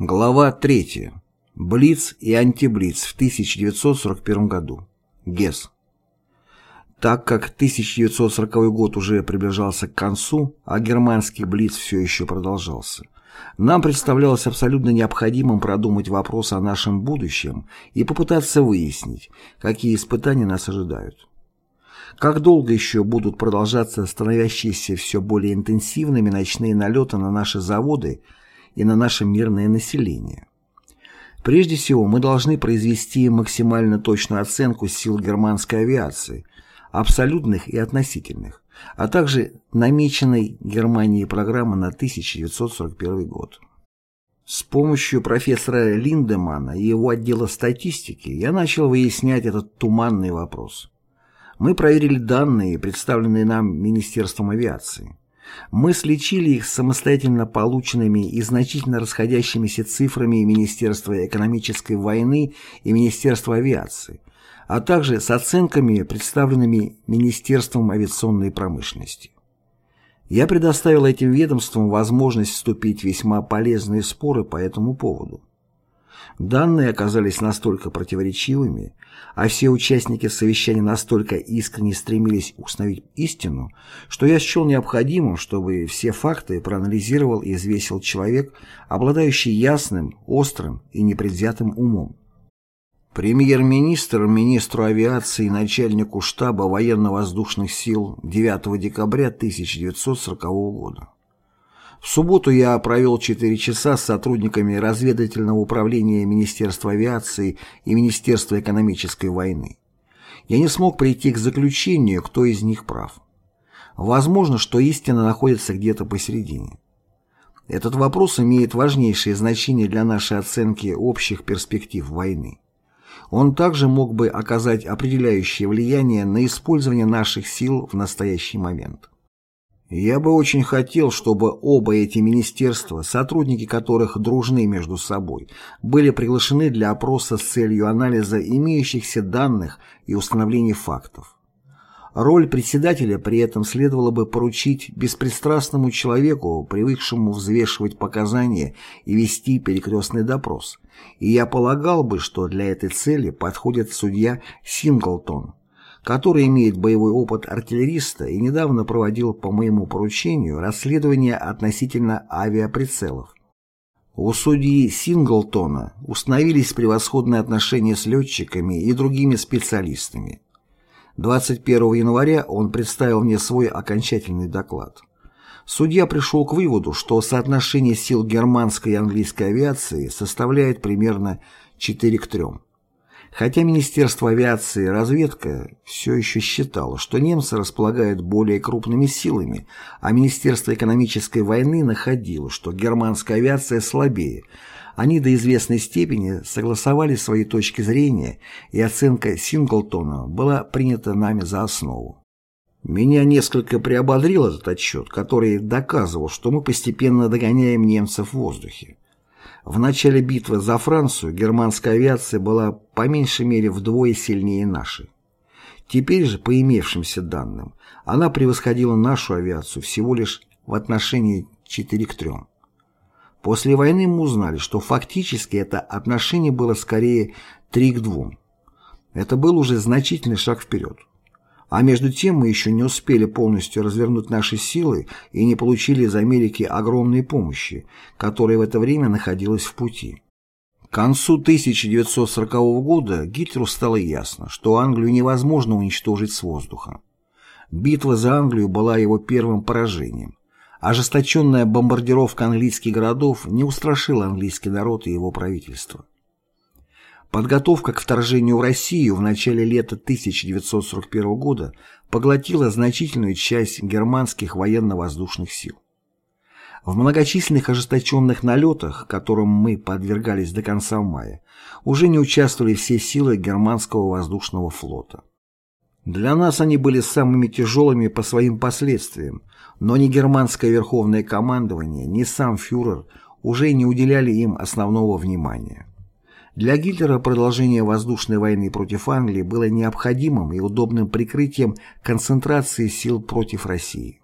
Глава 3. Блиц и антиблиц в 1941 году. ГЕС. Так как 1940 год уже приближался к концу, а германский блиц все еще продолжался, нам представлялось абсолютно необходимым продумать вопрос о нашем будущем и попытаться выяснить, какие испытания нас ожидают. Как долго еще будут продолжаться становящиеся все более интенсивными ночные налеты на наши заводы и на наше мирное население. Прежде всего, мы должны произвести максимально точную оценку сил германской авиации, абсолютных и относительных, а также намеченной Германией программы на 1941 год. С помощью профессора Линдемана и его отдела статистики я начал выяснять этот туманный вопрос. Мы проверили данные, представленные нам Министерством авиации. Мы сличили их с самостоятельно полученными и значительно расходящимися цифрами Министерства экономической войны и Министерства авиации, а также с оценками, представленными Министерством авиационной промышленности. Я предоставил этим ведомствам возможность вступить в весьма полезные споры по этому поводу. Данные оказались настолько противоречивыми, а все участники совещания настолько искренне стремились установить истину, что я счел необходимым, чтобы все факты проанализировал и взвесил человек, обладающий ясным, острым и непредвзятым умом. Премьер-министр, министру авиации и начальнику штаба военно-воздушных сил 9 декабря 1940 года. В субботу я провел 4 часа с сотрудниками разведывательного управления Министерства авиации и Министерства экономической войны. Я не смог прийти к заключению, кто из них прав. Возможно, что истина находится где-то посередине. Этот вопрос имеет важнейшее значение для нашей оценки общих перспектив войны. Он также мог бы оказать определяющее влияние на использование наших сил в настоящий момент. Я бы очень хотел, чтобы оба эти министерства, сотрудники которых дружны между собой, были приглашены для опроса с целью анализа имеющихся данных и установления фактов. Роль председателя при этом следовало бы поручить беспристрастному человеку, привыкшему взвешивать показания и вести перекрестный допрос. И я полагал бы, что для этой цели подходит судья Синглтон, который имеет боевой опыт артиллериста и недавно проводил по моему поручению расследование относительно авиаприцелов. У судьи Синглтона установились превосходные отношения с летчиками и другими специалистами. 21 января он представил мне свой окончательный доклад. Судья пришел к выводу, что соотношение сил германской и английской авиации составляет примерно 4 к 3. Хотя Министерство авиации и разведка все еще считало, что немцы располагают более крупными силами, а Министерство экономической войны находило, что германская авиация слабее, они до известной степени согласовали свои точки зрения, и оценка Синглтона была принята нами за основу. Меня несколько приободрил этот отчет, который доказывал, что мы постепенно догоняем немцев в воздухе. В начале битвы за Францию германская авиация была по меньшей мере вдвое сильнее нашей. Теперь же, по имевшимся данным, она превосходила нашу авиацию всего лишь в отношении 4 к 3. После войны мы узнали, что фактически это отношение было скорее 3 к 2. Это был уже значительный шаг вперед. А между тем мы еще не успели полностью развернуть наши силы и не получили из Америки огромной помощи, которая в это время находилась в пути. К концу 1940 года Гитлеру стало ясно, что Англию невозможно уничтожить с воздуха. Битва за Англию была его первым поражением. Ожесточенная бомбардировка английских городов не устрашила английский народ и его правительство. Подготовка к вторжению в Россию в начале лета 1941 года поглотила значительную часть германских военно-воздушных сил. В многочисленных ожесточенных налетах, которым мы подвергались до конца мая, уже не участвовали все силы германского воздушного флота. Для нас они были самыми тяжелыми по своим последствиям, но ни германское верховное командование, ни сам фюрер уже не уделяли им основного внимания. Для Гитлера продолжение воздушной войны против Англии было необходимым и удобным прикрытием концентрации сил против России.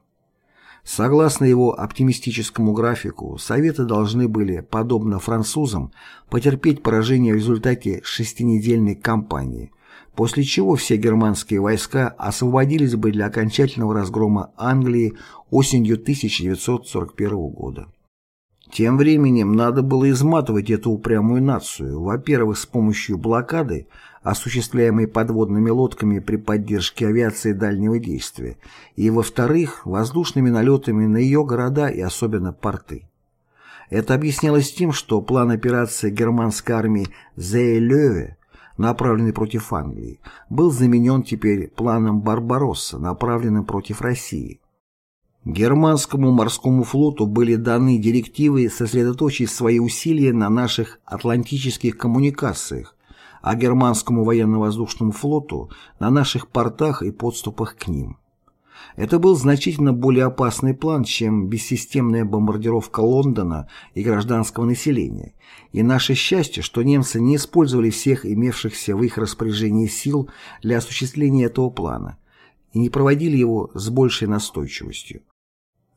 Согласно его оптимистическому графику, Советы должны были, подобно французам, потерпеть поражение в результате шестинедельной кампании, после чего все германские войска освободились бы для окончательного разгрома Англии осенью 1941 года. Тем временем надо было изматывать эту упрямую нацию, во-первых, с помощью блокады, осуществляемой подводными лодками при поддержке авиации дальнего действия, и, во-вторых, воздушными налетами на ее города и особенно порты. Это объяснялось тем, что план операции германской армии «Зейлёве», направленный против Англии, был заменен теперь планом «Барбаросса», направленным против России. Германскому морскому флоту были даны директивы сосредоточить свои усилия на наших атлантических коммуникациях, а германскому военно-воздушному флоту на наших портах и подступах к ним. Это был значительно более опасный план, чем бессистемная бомбардировка Лондона и гражданского населения, и наше счастье, что немцы не использовали всех имевшихся в их распоряжении сил для осуществления этого плана и не проводили его с большей настойчивостью.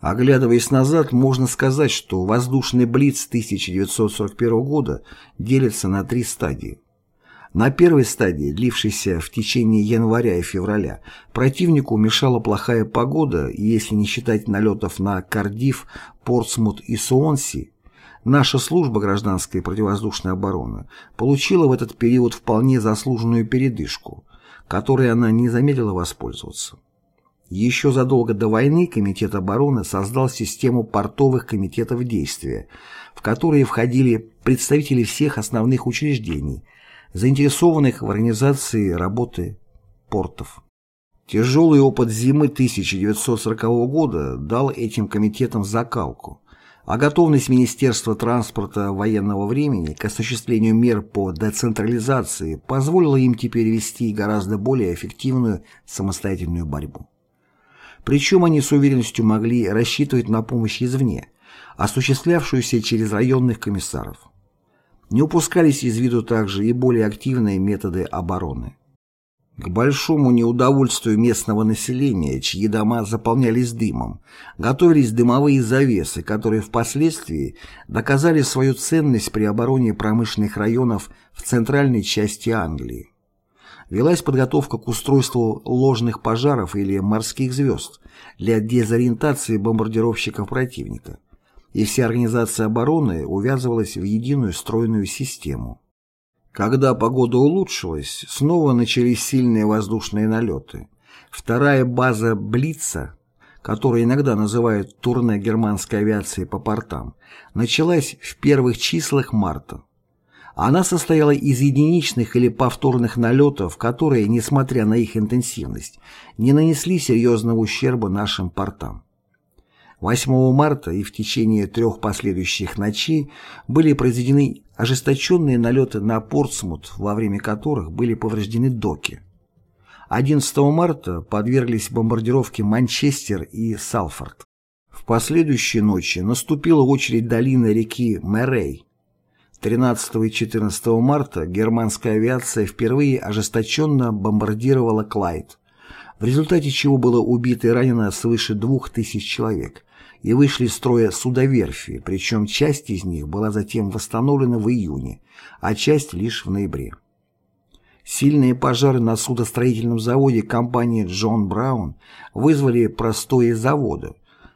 Оглядываясь назад, можно сказать, что воздушный блиц 1941 года делится на три стадии. На первой стадии, длившейся в течение января и февраля, противнику мешала плохая погода, и если не считать налетов на Кардиф, Портсмут и Суонси, наша служба гражданской противовоздушной обороны получила в этот период вполне заслуженную передышку, которой она не замедлила воспользоваться. Еще задолго до войны Комитет обороны создал систему портовых комитетов действия, в которые входили представители всех основных учреждений, заинтересованных в организации работы портов. Тяжелый опыт зимы 1940 года дал этим комитетам закалку, а готовность Министерства транспорта военного времени к осуществлению мер по децентрализации позволила им теперь вести гораздо более эффективную самостоятельную борьбу. Причем они с уверенностью могли рассчитывать на помощь извне, осуществлявшуюся через районных комиссаров. Не упускались из виду также и более активные методы обороны. К большому неудовольствию местного населения, чьи дома заполнялись дымом, готовились дымовые завесы, которые впоследствии доказали свою ценность при обороне промышленных районов в центральной части Англии велась подготовка к устройству ложных пожаров или морских звезд для дезориентации бомбардировщиков противника, и вся организация обороны увязывалась в единую стройную систему. Когда погода улучшилась, снова начались сильные воздушные налеты. Вторая база Блица, которую иногда называют турне германской авиации по портам, началась в первых числах марта. Она состояла из единичных или повторных налетов, которые, несмотря на их интенсивность, не нанесли серьезного ущерба нашим портам. 8 марта и в течение трех последующих ночей были произведены ожесточенные налеты на Портсмут, во время которых были повреждены доки. 11 марта подверглись бомбардировке Манчестер и Салфорд. В последующие ночи наступила очередь долины реки Мэрей, 13 и 14 марта германская авиация впервые ожесточенно бомбардировала Клайд, в результате чего было убито и ранено свыше двух тысяч человек, и вышли из строя судоверфи, причем часть из них была затем восстановлена в июне, а часть лишь в ноябре. Сильные пожары на судостроительном заводе компании «Джон Браун» вызвали простое завода,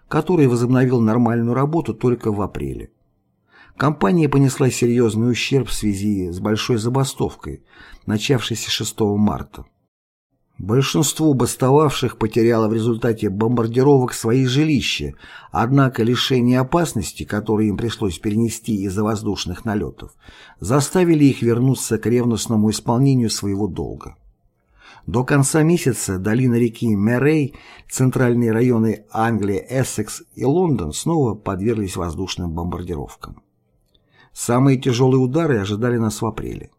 который возобновил нормальную работу только в апреле. Компания понесла серьезный ущерб в связи с большой забастовкой, начавшейся 6 марта. Большинство бастовавших потеряло в результате бомбардировок свои жилища, однако лишение опасности, которые им пришлось перенести из-за воздушных налетов, заставили их вернуться к ревностному исполнению своего долга. До конца месяца долина реки Мерей, центральные районы Англии, Эссекс и Лондон снова подверглись воздушным бомбардировкам. Самые тяжелые удары ожидали нас в апреле.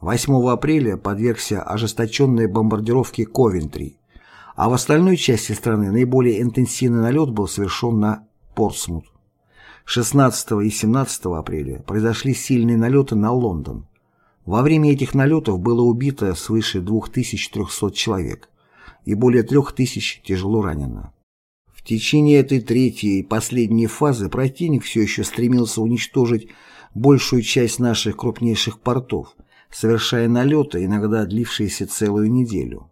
8 апреля подвергся ожесточенной бомбардировке Ковентри, а в остальной части страны наиболее интенсивный налет был совершен на Портсмут. 16 и 17 апреля произошли сильные налеты на Лондон. Во время этих налетов было убито свыше 2300 человек и более 3000 тяжело ранено. В течение этой третьей и последней фазы противник все еще стремился уничтожить большую часть наших крупнейших портов, совершая налеты, иногда длившиеся целую неделю.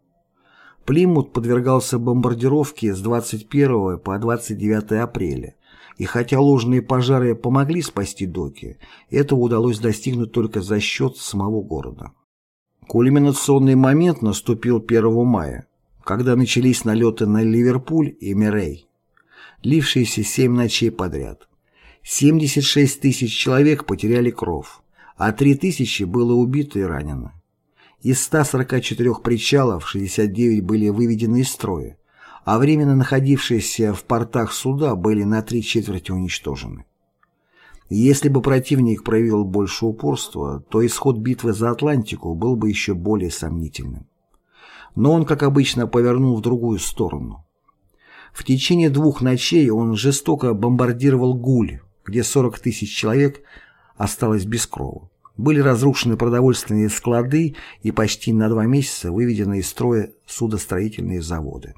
Плимут подвергался бомбардировке с 21 по 29 апреля, и хотя ложные пожары помогли спасти доки, этого удалось достигнуть только за счет самого города. Кульминационный момент наступил 1 мая, когда начались налеты на Ливерпуль и Мирей, длившиеся семь ночей подряд. 76 тысяч человек потеряли кровь, а 3 тысячи было убито и ранено. Из 144 причалов 69 были выведены из строя, а временно находившиеся в портах суда были на три четверти уничтожены. Если бы противник проявил больше упорства, то исход битвы за Атлантику был бы еще более сомнительным. Но он, как обычно, повернул в другую сторону. В течение двух ночей он жестоко бомбардировал Гуль, где 40 тысяч человек осталось без крова. Были разрушены продовольственные склады и почти на два месяца выведены из строя судостроительные заводы.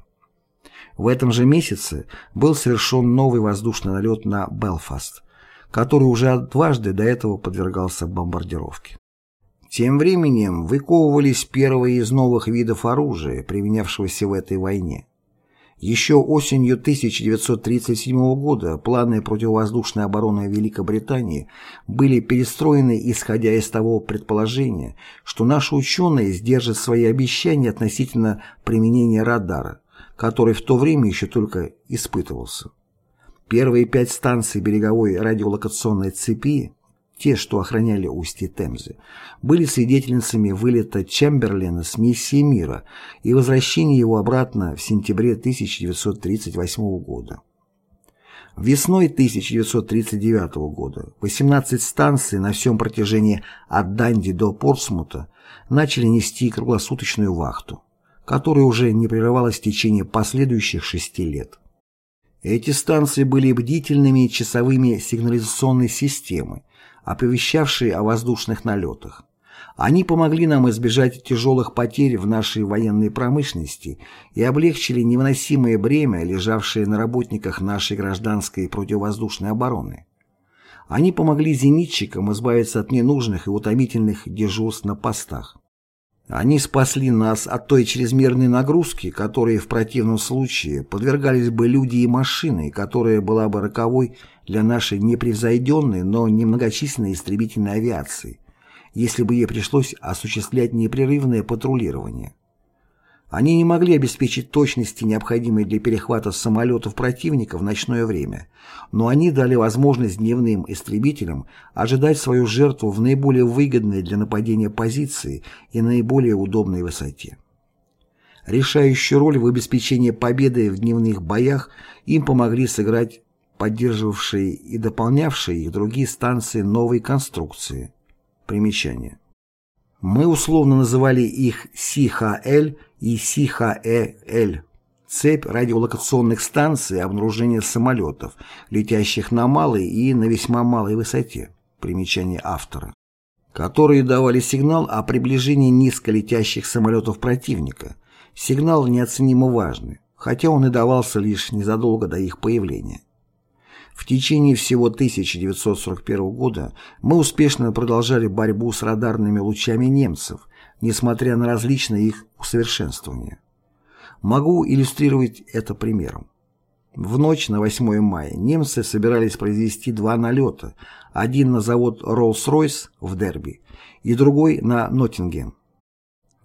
В этом же месяце был совершен новый воздушный налет на Белфаст, который уже дважды до этого подвергался бомбардировке. Тем временем выковывались первые из новых видов оружия, применявшегося в этой войне. Еще осенью 1937 года планы противовоздушной обороны Великобритании были перестроены исходя из того предположения, что наши ученые сдержат свои обещания относительно применения радара, который в то время еще только испытывался. Первые пять станций береговой радиолокационной цепи, те, что охраняли устье Темзы, были свидетельницами вылета Чемберлена с миссии мира и возвращения его обратно в сентябре 1938 года. Весной 1939 года 18 станций на всем протяжении от Данди до Портсмута начали нести круглосуточную вахту которая уже не прерывалась в течение последующих шести лет. Эти станции были бдительными часовыми сигнализационной системы, оповещавшие о воздушных налетах. Они помогли нам избежать тяжелых потерь в нашей военной промышленности и облегчили невыносимое бремя, лежавшее на работниках нашей гражданской противовоздушной обороны. Они помогли зенитчикам избавиться от ненужных и утомительных дежурств на постах. Они спасли нас от той чрезмерной нагрузки, которой в противном случае подвергались бы люди и машины, которая была бы роковой для нашей непревзойденной, но немногочисленной истребительной авиации, если бы ей пришлось осуществлять непрерывное патрулирование. Они не могли обеспечить точности, необходимой для перехвата самолетов противника в ночное время, но они дали возможность дневным истребителям ожидать свою жертву в наиболее выгодной для нападения позиции и наиболее удобной высоте. Решающую роль в обеспечении победы в дневных боях им помогли сыграть поддерживавшие и дополнявшие их другие станции новой конструкции. Примечание. Мы условно называли их СИХЛ и СИХАЭЛ – цепь радиолокационных станций обнаружения самолетов, летящих на малой и на весьма малой высоте. Примечание автора. Которые давали сигнал о приближении низколетящих самолетов противника. Сигнал неоценимо важный, хотя он и давался лишь незадолго до их появления. В течение всего 1941 года мы успешно продолжали борьбу с радарными лучами немцев, несмотря на различные их усовершенствования. Могу иллюстрировать это примером. В ночь на 8 мая немцы собирались произвести два налета, один на завод Rolls-Royce в Дерби и другой на Ноттингем.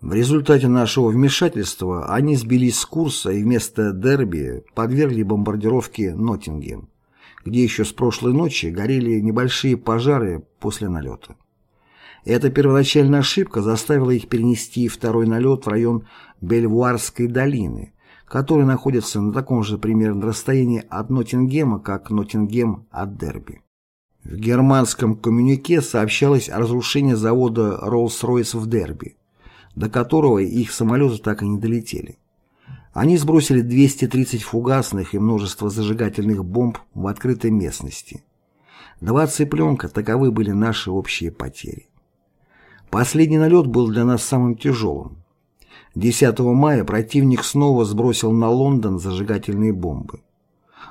В результате нашего вмешательства они сбились с курса и вместо Дерби подвергли бомбардировке Ноттингем где еще с прошлой ночи горели небольшие пожары после налета. Эта первоначальная ошибка заставила их перенести второй налет в район Бельвуарской долины, который находится на таком же примерно расстоянии от Ноттингема, как Ноттингем от Дерби. В германском коммюнике сообщалось о разрушении завода Rolls-Royce в Дерби, до которого их самолеты так и не долетели. Они сбросили 230 фугасных и множество зажигательных бомб в открытой местности. Два цыпленка – таковы были наши общие потери. Последний налет был для нас самым тяжелым. 10 мая противник снова сбросил на Лондон зажигательные бомбы.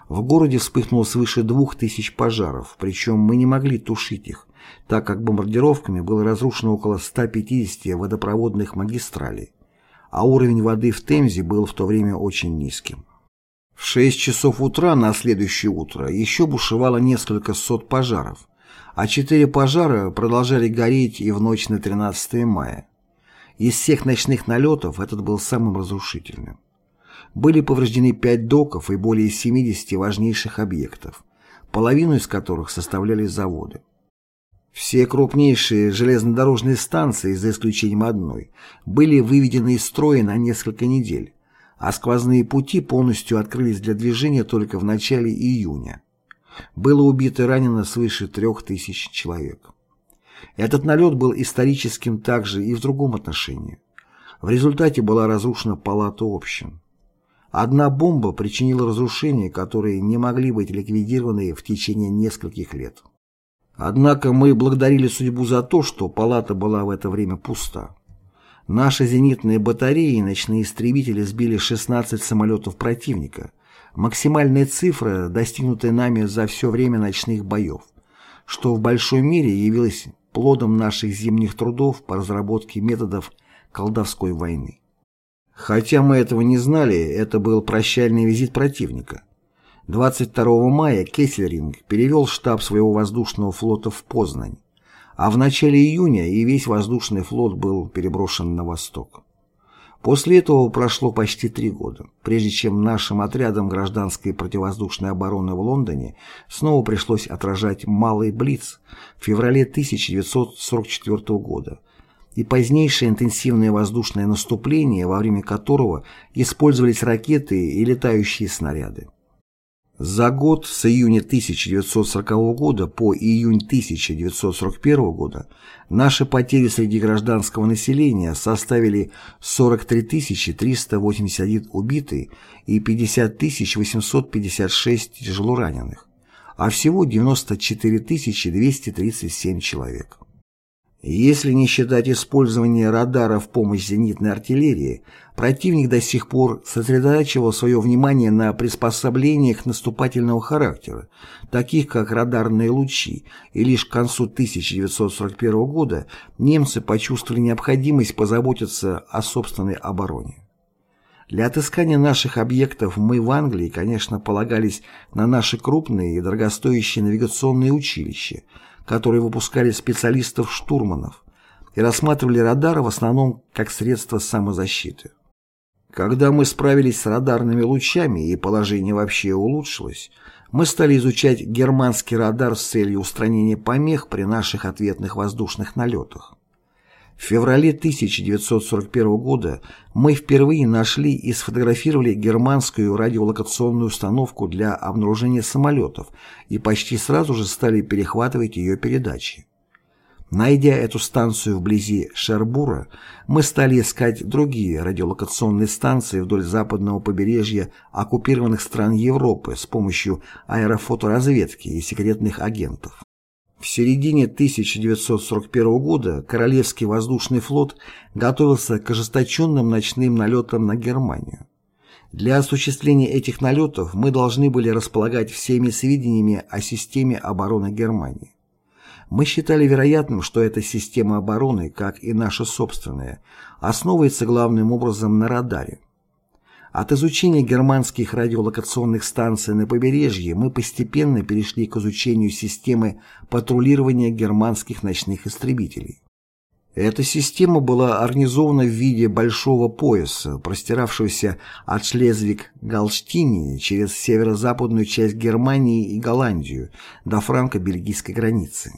В городе вспыхнуло свыше двух тысяч пожаров, причем мы не могли тушить их, так как бомбардировками было разрушено около 150 водопроводных магистралей, а уровень воды в Темзе был в то время очень низким. В 6 часов утра на следующее утро еще бушевало несколько сот пожаров, а четыре пожара продолжали гореть и в ночь на 13 мая. Из всех ночных налетов этот был самым разрушительным. Были повреждены пять доков и более 70 важнейших объектов, половину из которых составляли заводы. Все крупнейшие железнодорожные станции, за исключением одной, были выведены из строя на несколько недель, а сквозные пути полностью открылись для движения только в начале июня. Было убито и ранено свыше трех тысяч человек. Этот налет был историческим также и в другом отношении. В результате была разрушена палата общин. Одна бомба причинила разрушения, которые не могли быть ликвидированы в течение нескольких лет. Однако мы благодарили судьбу за то, что палата была в это время пуста. Наши зенитные батареи и ночные истребители сбили 16 самолетов противника, максимальная цифра, достигнутая нами за все время ночных боев, что в большой мере явилось плодом наших зимних трудов по разработке методов колдовской войны. Хотя мы этого не знали, это был прощальный визит противника. 22 мая Кессельринг перевел штаб своего воздушного флота в Познань, а в начале июня и весь воздушный флот был переброшен на восток. После этого прошло почти три года, прежде чем нашим отрядам гражданской противовоздушной обороны в Лондоне снова пришлось отражать «Малый Блиц» в феврале 1944 года, и позднейшее интенсивное воздушное наступление, во время которого использовались ракеты и летающие снаряды. За год с июня 1940 года по июнь 1941 года наши потери среди гражданского населения составили 43 381 убитый и 50 856 тяжелораненых, а всего 94 237 человек. Если не считать использование радара в помощь зенитной артиллерии, противник до сих пор сосредотачивал свое внимание на приспособлениях наступательного характера, таких как радарные лучи, и лишь к концу 1941 года немцы почувствовали необходимость позаботиться о собственной обороне. Для отыскания наших объектов мы в Англии, конечно, полагались на наши крупные и дорогостоящие навигационные училища, которые выпускали специалистов-штурманов и рассматривали радары в основном как средство самозащиты. Когда мы справились с радарными лучами и положение вообще улучшилось, мы стали изучать германский радар с целью устранения помех при наших ответных воздушных налетах. В феврале 1941 года мы впервые нашли и сфотографировали германскую радиолокационную установку для обнаружения самолетов и почти сразу же стали перехватывать ее передачи. Найдя эту станцию вблизи Шербура, мы стали искать другие радиолокационные станции вдоль западного побережья оккупированных стран Европы с помощью аэрофоторазведки и секретных агентов. В середине 1941 года Королевский воздушный флот готовился к ожесточенным ночным налетам на Германию. Для осуществления этих налетов мы должны были располагать всеми сведениями о системе обороны Германии. Мы считали вероятным, что эта система обороны, как и наша собственная, основывается главным образом на радаре. От изучения германских радиолокационных станций на побережье мы постепенно перешли к изучению системы патрулирования германских ночных истребителей. Эта система была организована в виде большого пояса, простиравшегося от Шлезвиг-Галштинии через северо-западную часть Германии и Голландию до франко-бельгийской границы.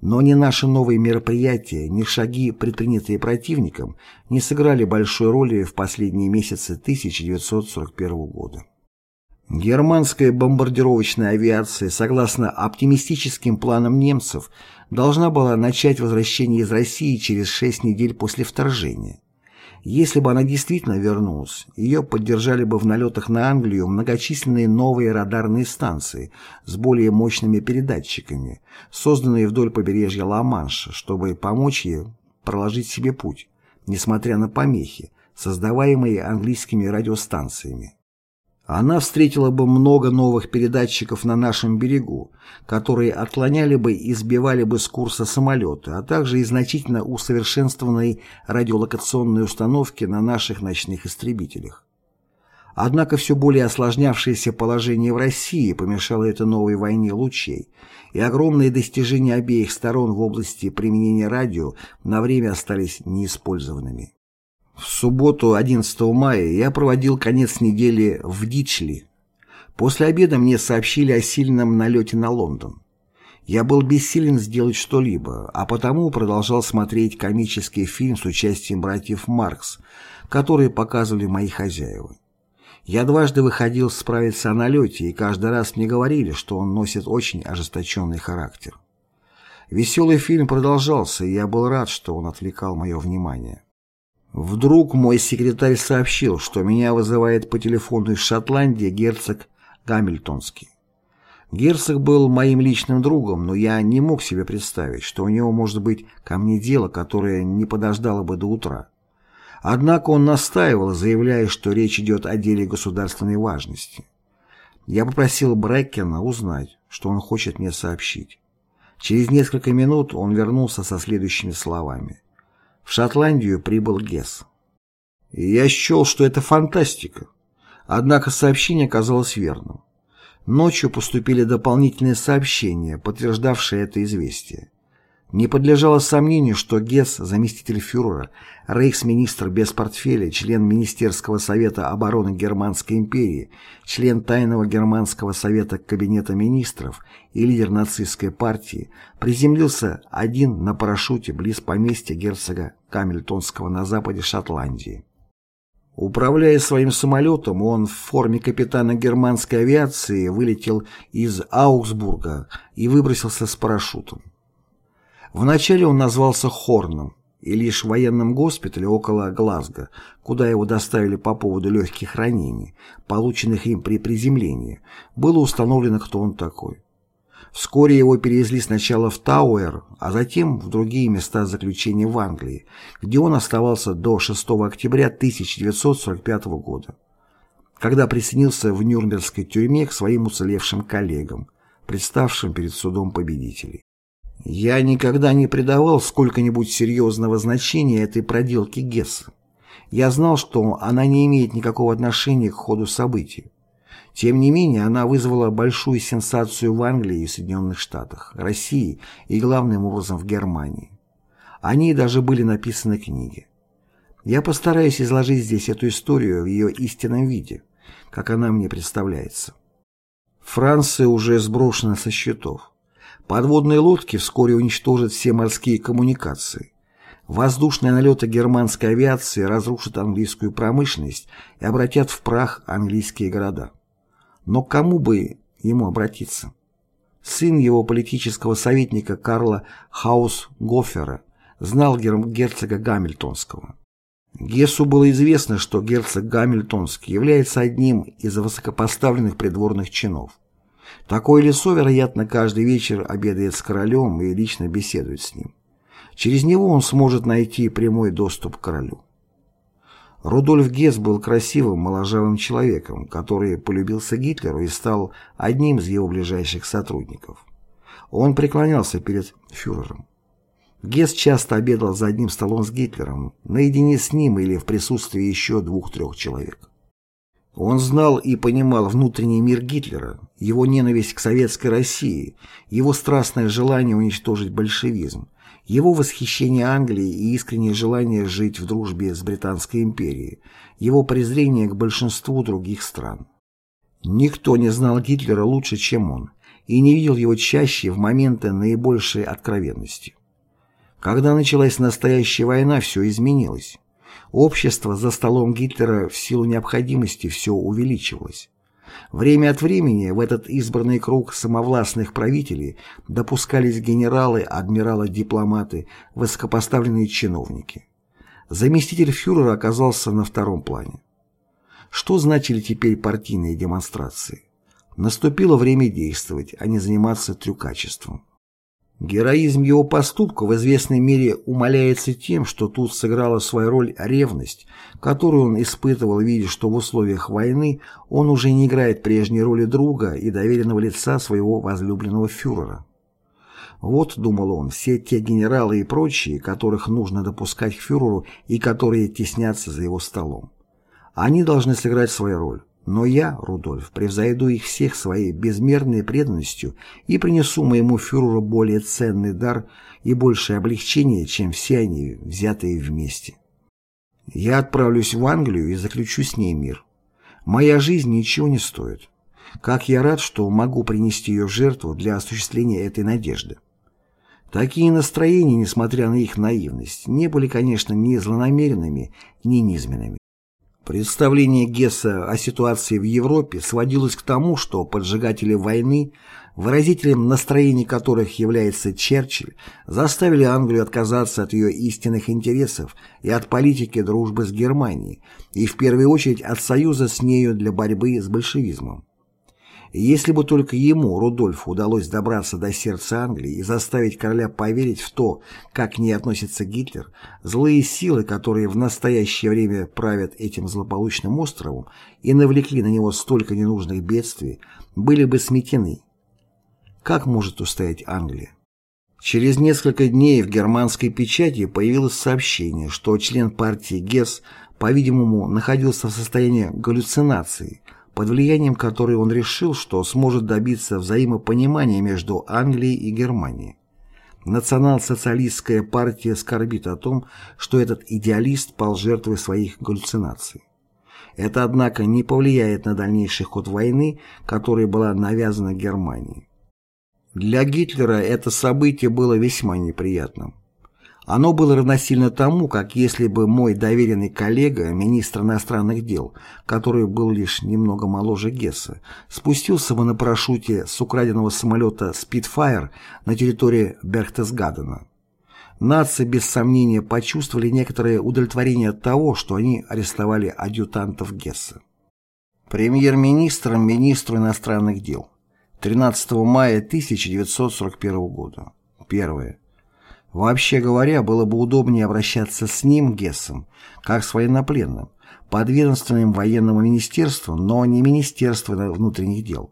Но ни наши новые мероприятия, ни шаги, предпринятые противником, не сыграли большой роли в последние месяцы 1941 года. Германская бомбардировочная авиация, согласно оптимистическим планам немцев, должна была начать возвращение из России через шесть недель после вторжения. Если бы она действительно вернулась, ее поддержали бы в налетах на Англию многочисленные новые радарные станции с более мощными передатчиками, созданные вдоль побережья Ла-Манша, чтобы помочь ей проложить себе путь, несмотря на помехи, создаваемые английскими радиостанциями. Она встретила бы много новых передатчиков на нашем берегу, которые отклоняли бы и сбивали бы с курса самолеты, а также и значительно усовершенствованные радиолокационные установки на наших ночных истребителях. Однако все более осложнявшееся положение в России помешало этой новой войне лучей, и огромные достижения обеих сторон в области применения радио на время остались неиспользованными. В субботу 11 мая я проводил конец недели в Дичли. После обеда мне сообщили о сильном налете на Лондон. Я был бессилен сделать что-либо, а потому продолжал смотреть комический фильм с участием братьев Маркс, которые показывали мои хозяева. Я дважды выходил справиться о налете, и каждый раз мне говорили, что он носит очень ожесточенный характер. Веселый фильм продолжался, и я был рад, что он отвлекал мое внимание. Вдруг мой секретарь сообщил, что меня вызывает по телефону из Шотландии герцог Гамильтонский. Герцог был моим личным другом, но я не мог себе представить, что у него может быть ко мне дело, которое не подождало бы до утра. Однако он настаивал, заявляя, что речь идет о деле государственной важности. Я попросил Брэккена узнать, что он хочет мне сообщить. Через несколько минут он вернулся со следующими словами. В Шотландию прибыл Гесс. Я счел, что это фантастика. Однако сообщение оказалось верным. Ночью поступили дополнительные сообщения, подтверждавшие это известие. Не подлежало сомнению, что Гесс, заместитель фюрера, рейхсминистр без портфеля, член Министерского совета обороны Германской империи, член Тайного Германского совета Кабинета министров и лидер нацистской партии, приземлился один на парашюте близ поместья герцога Камильтонского на западе Шотландии. Управляя своим самолетом, он в форме капитана германской авиации вылетел из Аугсбурга и выбросился с парашютом. Вначале он назвался Хорном, и лишь в военном госпитале около Глазго, куда его доставили по поводу легких ранений, полученных им при приземлении, было установлено, кто он такой. Вскоре его перевезли сначала в Тауэр, а затем в другие места заключения в Англии, где он оставался до 6 октября 1945 года, когда присоединился в Нюрнбергской тюрьме к своим уцелевшим коллегам, представшим перед судом победителей. Я никогда не придавал сколько-нибудь серьезного значения этой проделке Гесса. Я знал, что она не имеет никакого отношения к ходу событий. Тем не менее, она вызвала большую сенсацию в Англии и Соединенных Штатах, России и, главным образом, в Германии. О ней даже были написаны книги. Я постараюсь изложить здесь эту историю в ее истинном виде, как она мне представляется. Франция уже сброшена со счетов. Подводные лодки вскоре уничтожат все морские коммуникации. Воздушные налеты германской авиации разрушат английскую промышленность и обратят в прах английские города. Но кому бы ему обратиться? Сын его политического советника Карла Хаус-Гофера знал герцога Гамильтонского. Гессу было известно, что герцог Гамильтонский является одним из высокопоставленных придворных чинов. Такое лицо, вероятно, каждый вечер обедает с королем и лично беседует с ним. Через него он сможет найти прямой доступ к королю. Рудольф Гесс был красивым, моложавым человеком, который полюбился Гитлеру и стал одним из его ближайших сотрудников. Он преклонялся перед фюрером. Гесс часто обедал за одним столом с Гитлером, наедине с ним или в присутствии еще двух-трех человек. Он знал и понимал внутренний мир Гитлера, его ненависть к советской России, его страстное желание уничтожить большевизм, его восхищение Англией и искреннее желание жить в дружбе с Британской империей, его презрение к большинству других стран. Никто не знал Гитлера лучше, чем он, и не видел его чаще в моменты наибольшей откровенности. Когда началась настоящая война, все изменилось. Общество за столом Гитлера в силу необходимости все увеличивалось. Время от времени в этот избранный круг самовластных правителей допускались генералы, адмиралы, дипломаты, высокопоставленные чиновники. Заместитель фюрера оказался на втором плане. Что значили теперь партийные демонстрации? Наступило время действовать, а не заниматься трюкачеством. Героизм его поступка в известной мере умаляется тем, что тут сыграла свою роль ревность, которую он испытывал, видя, что в условиях войны он уже не играет прежней роли друга и доверенного лица своего возлюбленного фюрера. Вот, думал он, все те генералы и прочие, которых нужно допускать к фюреру и которые теснятся за его столом. Они должны сыграть свою роль. Но я, Рудольф, превзойду их всех своей безмерной преданностью и принесу моему фюреру более ценный дар и большее облегчение, чем все они, взятые вместе. Я отправлюсь в Англию и заключу с ней мир. Моя жизнь ничего не стоит. Как я рад, что могу принести ее в жертву для осуществления этой надежды. Такие настроения, несмотря на их наивность, не были, конечно, ни злонамеренными, ни низменными. Представление Гесса о ситуации в Европе сводилось к тому, что поджигатели войны, выразителем настроений которых является Черчилль, заставили Англию отказаться от ее истинных интересов и от политики дружбы с Германией, и в первую очередь от союза с нею для борьбы с большевизмом. Если бы только ему, Рудольфу, удалось добраться до сердца Англии и заставить короля поверить в то, как к ней относится Гитлер, злые силы, которые в настоящее время правят этим злополучным островом и навлекли на него столько ненужных бедствий, были бы сметены. Как может устоять Англия? Через несколько дней в германской печати появилось сообщение, что член партии Гесс, по-видимому, находился в состоянии галлюцинации – под влиянием которой он решил, что сможет добиться взаимопонимания между Англией и Германией. Национал-социалистская партия скорбит о том, что этот идеалист пал жертвой своих галлюцинаций. Это, однако, не повлияет на дальнейший ход войны, которая была навязана Германии. Для Гитлера это событие было весьма неприятным. Оно было равносильно тому, как если бы мой доверенный коллега, министр иностранных дел, который был лишь немного моложе Гесса, спустился бы на парашюте с украденного самолета «Спитфайр» на территории Берхтесгадена. Нации, без сомнения, почувствовали некоторое удовлетворение от того, что они арестовали адъютантов Гесса. Премьер-министром министру иностранных дел. 13 мая 1941 года. Первое. Вообще говоря, было бы удобнее обращаться с ним, Гессом, как с военнопленным, подведомственным военному министерству, но не Министерству внутренних дел.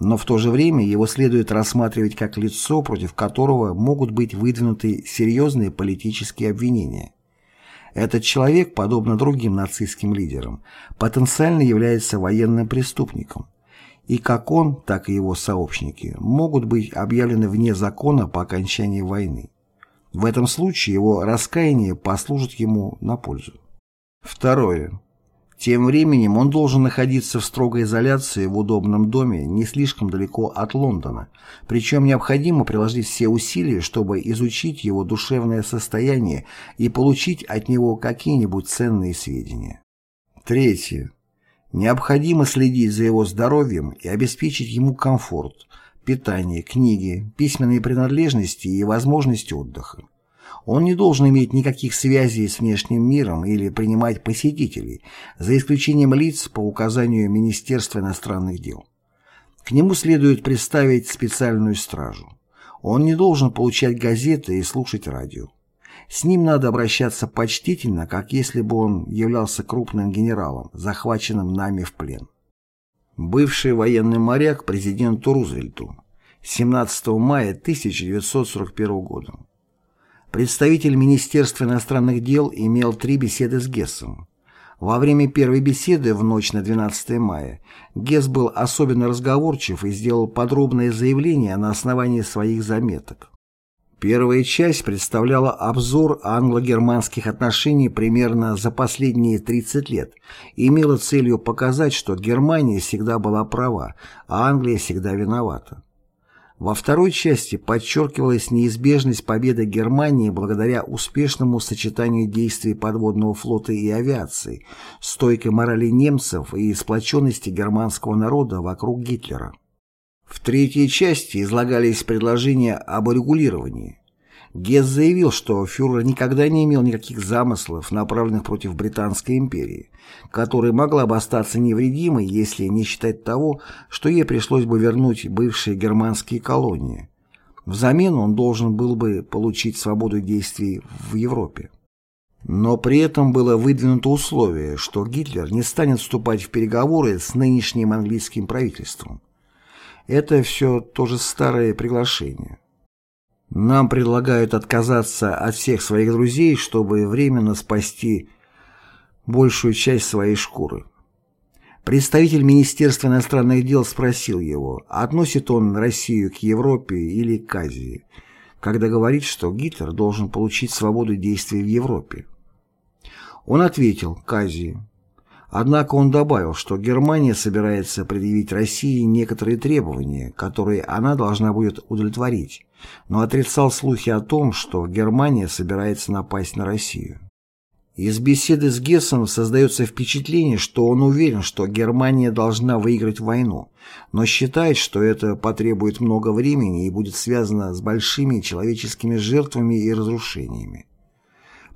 Но в то же время его следует рассматривать как лицо, против которого могут быть выдвинуты серьезные политические обвинения. Этот человек, подобно другим нацистским лидерам, потенциально является военным преступником. И как он, так и его сообщники могут быть объявлены вне закона по окончании войны. В этом случае его раскаяние послужит ему на пользу. Второе. Тем временем он должен находиться в строгой изоляции в удобном доме не слишком далеко от Лондона, причем необходимо приложить все усилия, чтобы изучить его душевное состояние и получить от него какие-нибудь ценные сведения. Третье. Необходимо следить за его здоровьем и обеспечить ему комфорт, питание, книги, письменные принадлежности и возможность отдыха. Он не должен иметь никаких связей с внешним миром или принимать посетителей, за исключением лиц по указанию Министерства иностранных дел. К нему следует представить специальную стражу. Он не должен получать газеты и слушать радио. С ним надо обращаться почтительно, как если бы он являлся крупным генералом, захваченным нами в плен бывший военный моряк президенту Рузвельту 17 мая 1941 года. Представитель Министерства иностранных дел имел три беседы с Гессом. Во время первой беседы в ночь на 12 мая Гесс был особенно разговорчив и сделал подробное заявление на основании своих заметок. Первая часть представляла обзор англо-германских отношений примерно за последние 30 лет и имела целью показать, что Германия всегда была права, а Англия всегда виновата. Во второй части подчеркивалась неизбежность победы Германии благодаря успешному сочетанию действий подводного флота и авиации, стойкой морали немцев и сплоченности германского народа вокруг Гитлера. В третьей части излагались предложения об урегулировании. Гесс заявил, что фюрер никогда не имел никаких замыслов, направленных против Британской империи, которая могла бы остаться невредимой, если не считать того, что ей пришлось бы вернуть бывшие германские колонии. Взамен он должен был бы получить свободу действий в Европе. Но при этом было выдвинуто условие, что Гитлер не станет вступать в переговоры с нынешним английским правительством. Это все то же старое приглашение. Нам предлагают отказаться от всех своих друзей, чтобы временно спасти большую часть своей шкуры. Представитель Министерства иностранных дел спросил его, относит он Россию к Европе или к Азии, когда говорит, что Гитлер должен получить свободу действий в Европе. Он ответил «к Азии». Однако он добавил, что Германия собирается предъявить России некоторые требования, которые она должна будет удовлетворить, но отрицал слухи о том, что Германия собирается напасть на Россию. Из беседы с Гессом создается впечатление, что он уверен, что Германия должна выиграть войну, но считает, что это потребует много времени и будет связано с большими человеческими жертвами и разрушениями.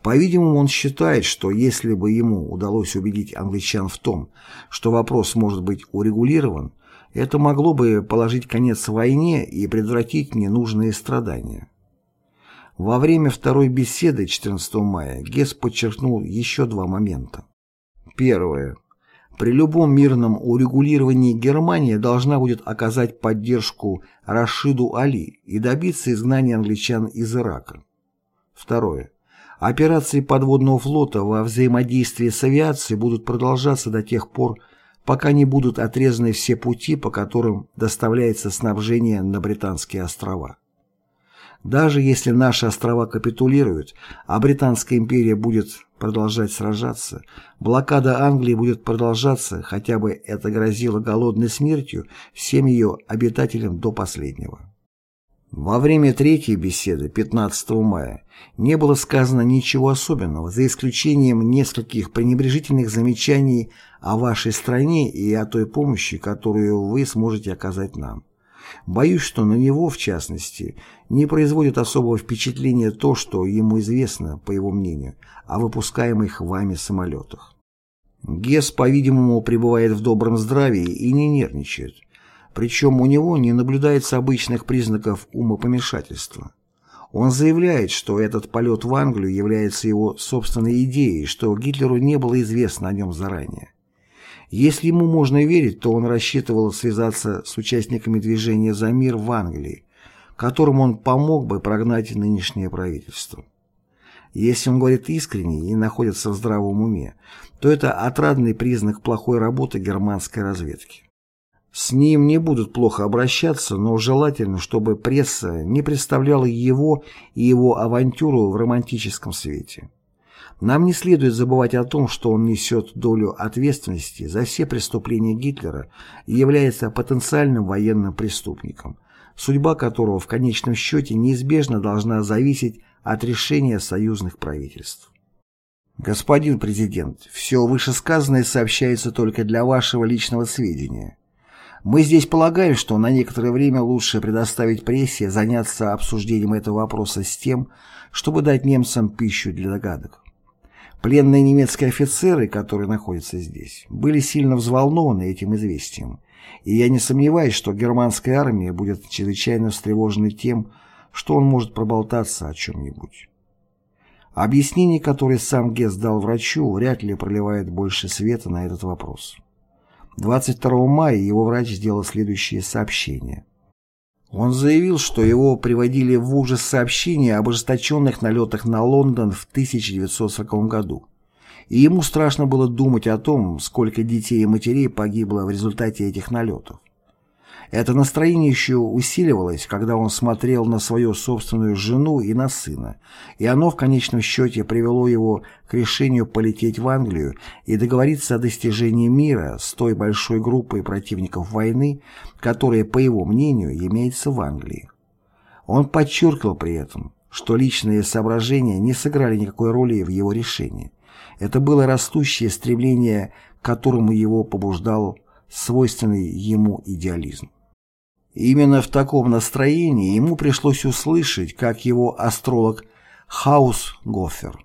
По-видимому, он считает, что если бы ему удалось убедить англичан в том, что вопрос может быть урегулирован, это могло бы положить конец войне и предотвратить ненужные страдания. Во время второй беседы 14 мая Гесс подчеркнул еще два момента. Первое. При любом мирном урегулировании Германия должна будет оказать поддержку Рашиду Али и добиться изгнания англичан из Ирака. Второе. Операции подводного флота во взаимодействии с авиацией будут продолжаться до тех пор, пока не будут отрезаны все пути, по которым доставляется снабжение на Британские острова. Даже если наши острова капитулируют, а Британская империя будет продолжать сражаться, блокада Англии будет продолжаться, хотя бы это грозило голодной смертью всем ее обитателям до последнего. Во время третьей беседы 15 мая не было сказано ничего особенного, за исключением нескольких пренебрежительных замечаний о вашей стране и о той помощи, которую вы сможете оказать нам. Боюсь, что на него, в частности, не производит особого впечатления то, что ему известно, по его мнению, о выпускаемых вами самолетах. Гесс, по-видимому, пребывает в добром здравии и не нервничает. Причем у него не наблюдается обычных признаков умопомешательства. Он заявляет, что этот полет в Англию является его собственной идеей, что Гитлеру не было известно о нем заранее. Если ему можно верить, то он рассчитывал связаться с участниками движения «За мир» в Англии, которым он помог бы прогнать нынешнее правительство. Если он говорит искренне и находится в здравом уме, то это отрадный признак плохой работы германской разведки. С ним не будут плохо обращаться, но желательно, чтобы пресса не представляла его и его авантюру в романтическом свете. Нам не следует забывать о том, что он несет долю ответственности за все преступления Гитлера и является потенциальным военным преступником, судьба которого в конечном счете неизбежно должна зависеть от решения союзных правительств. Господин президент, все вышесказанное сообщается только для вашего личного сведения. Мы здесь полагаем, что на некоторое время лучше предоставить прессе заняться обсуждением этого вопроса с тем, чтобы дать немцам пищу для догадок. Пленные немецкие офицеры, которые находятся здесь, были сильно взволнованы этим известием, и я не сомневаюсь, что германская армия будет чрезвычайно встревожена тем, что он может проболтаться о чем-нибудь. Объяснение, которое сам Гесс дал врачу, вряд ли проливает больше света на этот вопрос. 22 мая его врач сделал следующее сообщение. Он заявил, что его приводили в ужас сообщения об ожесточенных налетах на Лондон в 1940 году. И ему страшно было думать о том, сколько детей и матерей погибло в результате этих налетов. Это настроение еще усиливалось, когда он смотрел на свою собственную жену и на сына, и оно в конечном счете привело его к решению полететь в Англию и договориться о достижении мира с той большой группой противников войны, которая, по его мнению, имеется в Англии. Он подчеркивал при этом, что личные соображения не сыграли никакой роли в его решении. Это было растущее стремление, к которому его побуждал свойственный ему идеализм. Именно в таком настроении ему пришлось услышать, как его астролог Хаус Гофер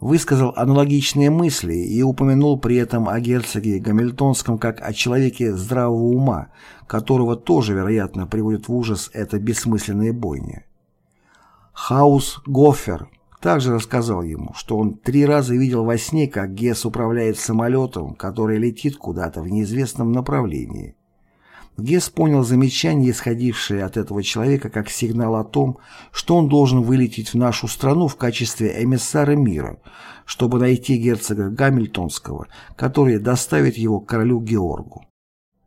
высказал аналогичные мысли и упомянул при этом о герцоге Гамильтонском как о человеке здравого ума, которого тоже, вероятно, приводит в ужас эта бессмысленная бойня. Хаус Гофер также рассказал ему, что он три раза видел во сне, как Гесс управляет самолетом, который летит куда-то в неизвестном направлении. Гесс понял замечание, исходившее от этого человека, как сигнал о том, что он должен вылететь в нашу страну в качестве эмиссара мира, чтобы найти герцога Гамильтонского, который доставит его к королю Георгу.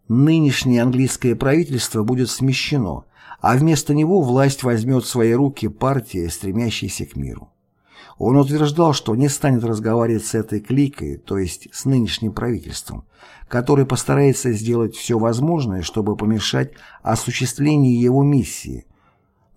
Нынешнее английское правительство будет смещено, а вместо него власть возьмет в свои руки партия, стремящаяся к миру. Он утверждал, что не станет разговаривать с этой кликой, то есть с нынешним правительством, которое постарается сделать все возможное, чтобы помешать осуществлению его миссии,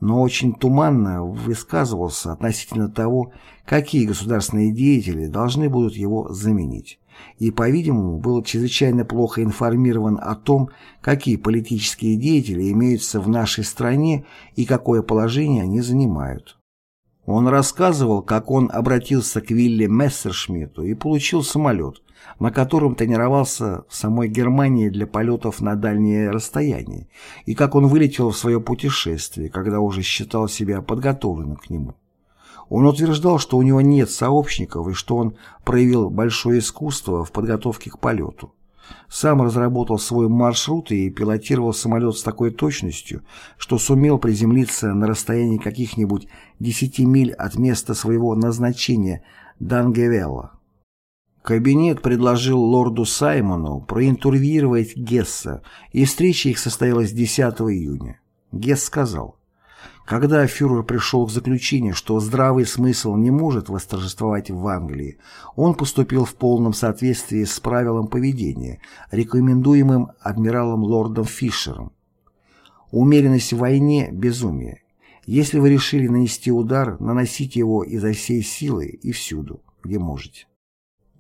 но очень туманно высказывался относительно того, какие государственные деятели должны будут его заменить, и, по-видимому, был чрезвычайно плохо информирован о том, какие политические деятели имеются в нашей стране и какое положение они занимают. Он рассказывал, как он обратился к Вилле Мессершмитту и получил самолет, на котором тренировался в самой Германии для полетов на дальние расстояния, и как он вылетел в свое путешествие, когда уже считал себя подготовленным к нему. Он утверждал, что у него нет сообщников и что он проявил большое искусство в подготовке к полету. Сам разработал свой маршрут и пилотировал самолет с такой точностью, что сумел приземлиться на расстоянии каких-нибудь 10 миль от места своего назначения Дангевелла. Кабинет предложил лорду Саймону проинтервьюировать Гесса, и встреча их состоялась 10 июня. Гесс сказал, когда фюрер пришел к заключению, что здравый смысл не может восторжествовать в Англии, он поступил в полном соответствии с правилом поведения, рекомендуемым адмиралом лордом Фишером. Умеренность в войне – безумие. Если вы решили нанести удар, наносите его изо всей силы и всюду, где можете.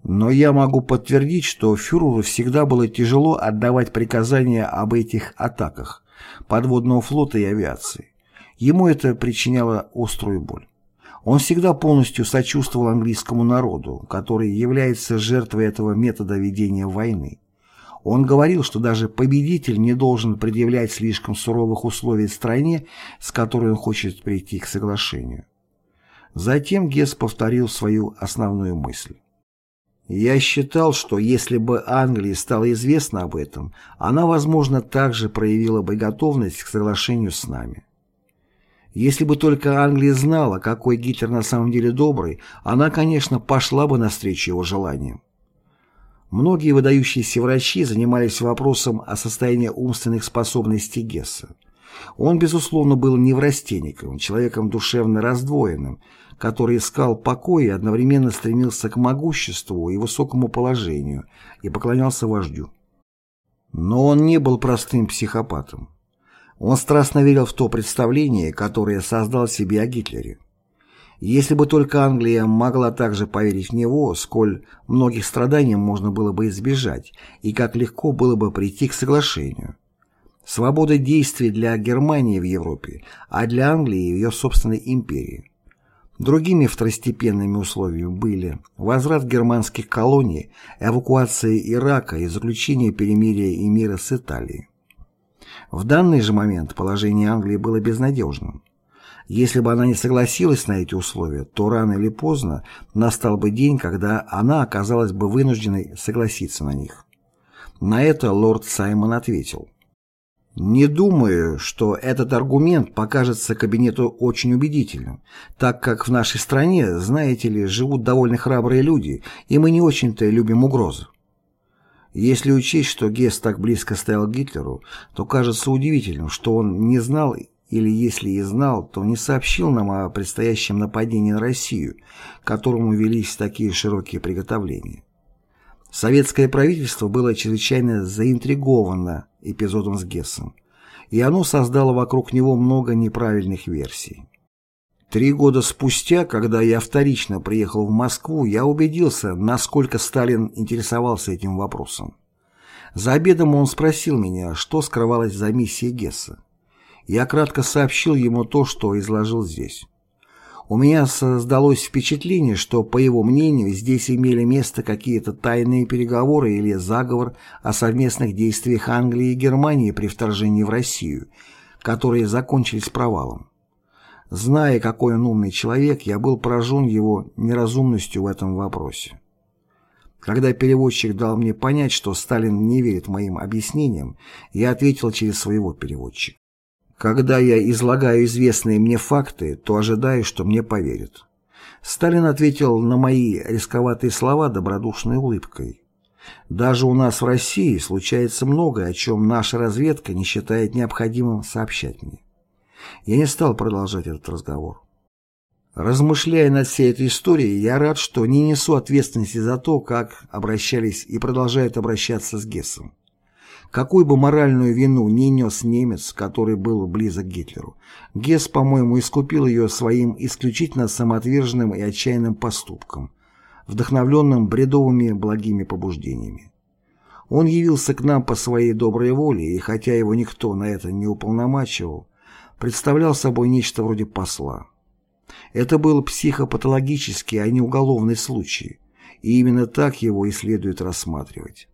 Но я могу подтвердить, что фюреру всегда было тяжело отдавать приказания об этих атаках подводного флота и авиации. Ему это причиняло острую боль. Он всегда полностью сочувствовал английскому народу, который является жертвой этого метода ведения войны. Он говорил, что даже победитель не должен предъявлять слишком суровых условий стране, с которой он хочет прийти к соглашению. Затем Гесс повторил свою основную мысль. Я считал, что если бы Англии стало известно об этом, она, возможно, также проявила бы готовность к соглашению с нами. Если бы только Англия знала, какой Гитлер на самом деле добрый, она, конечно, пошла бы навстречу его желаниям. Многие выдающиеся врачи занимались вопросом о состоянии умственных способностей Гесса. Он, безусловно, был неврастенником, человеком душевно раздвоенным, который искал покой и одновременно стремился к могуществу и высокому положению и поклонялся вождю. Но он не был простым психопатом. Он страстно верил в то представление, которое создал себе о Гитлере. Если бы только Англия могла также поверить в него, сколь многих страданий можно было бы избежать, и как легко было бы прийти к соглашению. Свобода действий для Германии в Европе, а для Англии в ее собственной империи. Другими второстепенными условиями были возврат германских колоний, эвакуация Ирака и заключение перемирия и мира с Италией. В данный же момент положение Англии было безнадежным. Если бы она не согласилась на эти условия, то рано или поздно настал бы день, когда она оказалась бы вынужденной согласиться на них. На это лорд Саймон ответил. «Не думаю, что этот аргумент покажется кабинету очень убедительным, так как в нашей стране, знаете ли, живут довольно храбрые люди, и мы не очень-то любим угрозы. Если учесть, что Гесс так близко стоял к Гитлеру, то кажется удивительным, что он не знал или если и знал, то не сообщил нам о предстоящем нападении на Россию, к которому велись такие широкие приготовления. Советское правительство было чрезвычайно заинтриговано эпизодом с Гессом, и оно создало вокруг него много неправильных версий. Три года спустя, когда я вторично приехал в Москву, я убедился, насколько Сталин интересовался этим вопросом. За обедом он спросил меня, что скрывалось за миссией Гесса. Я кратко сообщил ему то, что изложил здесь. У меня создалось впечатление, что, по его мнению, здесь имели место какие-то тайные переговоры или заговор о совместных действиях Англии и Германии при вторжении в Россию, которые закончились провалом. Зная, какой он умный человек, я был поражен его неразумностью в этом вопросе. Когда переводчик дал мне понять, что Сталин не верит моим объяснениям, я ответил через своего переводчика. Когда я излагаю известные мне факты, то ожидаю, что мне поверят. Сталин ответил на мои рисковатые слова добродушной улыбкой. Даже у нас в России случается многое, о чем наша разведка не считает необходимым сообщать мне. Я не стал продолжать этот разговор. Размышляя над всей этой историей, я рад, что не несу ответственности за то, как обращались и продолжают обращаться с Гессом. Какую бы моральную вину не нес немец, который был близок Гитлеру, Гесс, по-моему, искупил ее своим исключительно самоотверженным и отчаянным поступком, вдохновленным бредовыми благими побуждениями. Он явился к нам по своей доброй воле, и хотя его никто на это не уполномачивал, представлял собой нечто вроде посла. Это был психопатологический, а не уголовный случай, и именно так его и следует рассматривать.